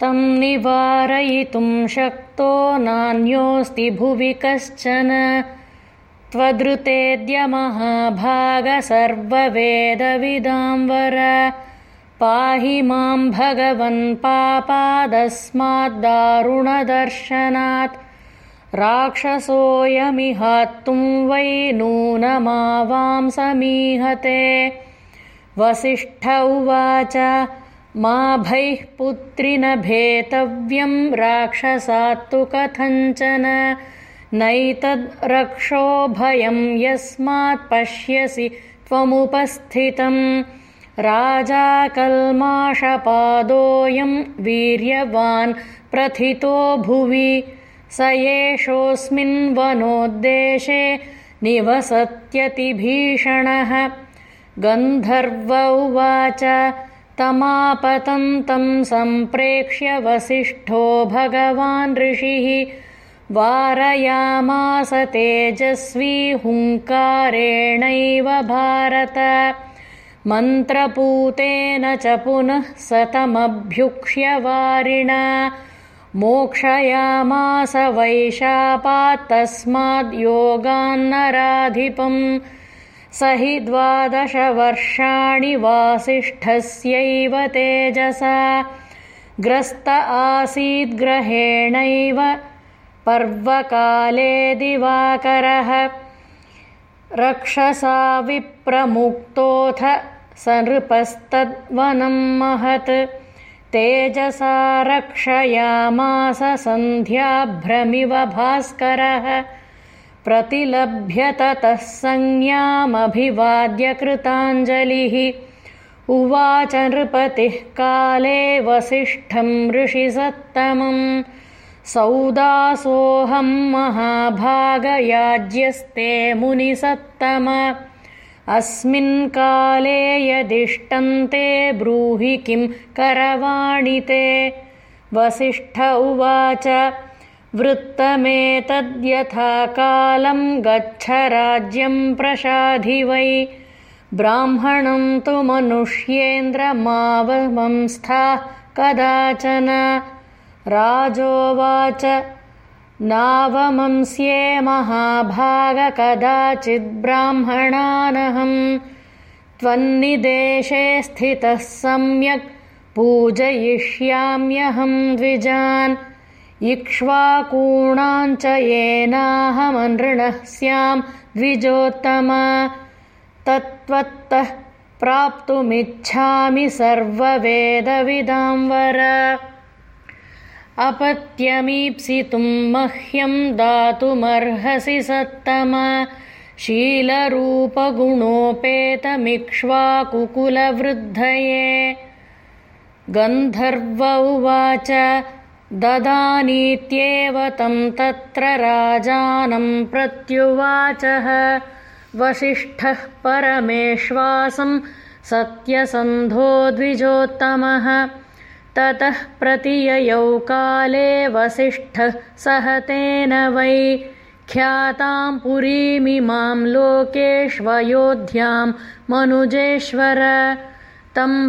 तं निवारयितुं शक्तो नान्योऽस्ति भुवि कश्चन। त्वदृतेऽद्य महाभागसर्ववेदविदाम्बर पाहि मां भगवन् पापादस्माद्दारुणदर्शनात्। राक्षसोऽयमिहात्तुं वै नूनमावां समीहते। वसिष्ठ उवाच मा भैः पुत्रि न भेतव्यं राक्षसात्तु कथञ्चन। नैतद्रक्षो भयं यस्मात् पश्यसि त्वमुपस्थितम्। राजा कल्माषपादोऽयं वीर्यवान् प्रथितो भुवि। स एषोऽस्मिन् वनोद्देशे निवसत्यतिभीषणः गन्धर्व उवाच तमापतन्तं सम्प्रेक्ष्य वसिष्ठो भगवान् ऋषिः। वारयामास तेजस्वी हुङ्कारेणैव भारत। मन्त्रपूतेन च पुनः सतमभ्युक्ष्य वारिणा। मोक्षयामास वैशापात्तस्माद्योगान्नराधिपम् स हि द्वादशवर्षाणि वासिष्ठस्यैव तेजसा। ग्रस्त आसीद्ग्रहेणैव पर्वकाले दिवाकरः। रक्षसा विप्रमुक्तोऽथ स नृपस्तद्वनं महत्। तेजसा रक्षयामास सन्ध्याभ्रमिव भास्करः प्रतिलभ्य ततः संज्ञामभिवाद्य कृताञ्जलिः उवाच नृपतिः काले वसिष्ठं ऋषिसत्तमम्। सौदासोऽहं महाभागयाज्यस्ते मुनिसत्तम। अस्मिन् काले यदिष्टन्ते ब्रूहि किं करवाणि ते। वसिष्ठ उवाच वृत्तमेतद्यथा कालं गच्छ राज्यं प्रशाधि वै। ब्राह्मणं तु मनुष्येन्द्रमावमंस्थाः कदाचन। राजोवाच नावमंस्ये महाभागकदाचिद्ब्राह्मणानहम् त्वन्निदेशे स्थितः सम्यक् पूजयिष्याम्यहं द्विजान् इक्ष्वाकूणाञ्च येनाहमनृणः स्यां द्विजोत्तम तत्त्वत्तः प्राप्तुमिच्छामि सर्ववेदविदाम्बर अपत्यमीप्सितुं मह्यं दातुमर्हसि सत्तम। शीलरूपगुणोपेतमिक्ष्वाकुकुलवृद्धये। गन्धर्व उवाच ददानीत्येव तं तत्र राजानं प्रत्युवाचः। वसिष्ठः परमेश्वासं सत्यसन्धो द्विजोत्तमः। ततः प्रतिययौ काले वसिष्ठः सह तेन वै। ख्यातां पुरीमिमां लोकेष्वयोध्यां मनुजेश्वर। तं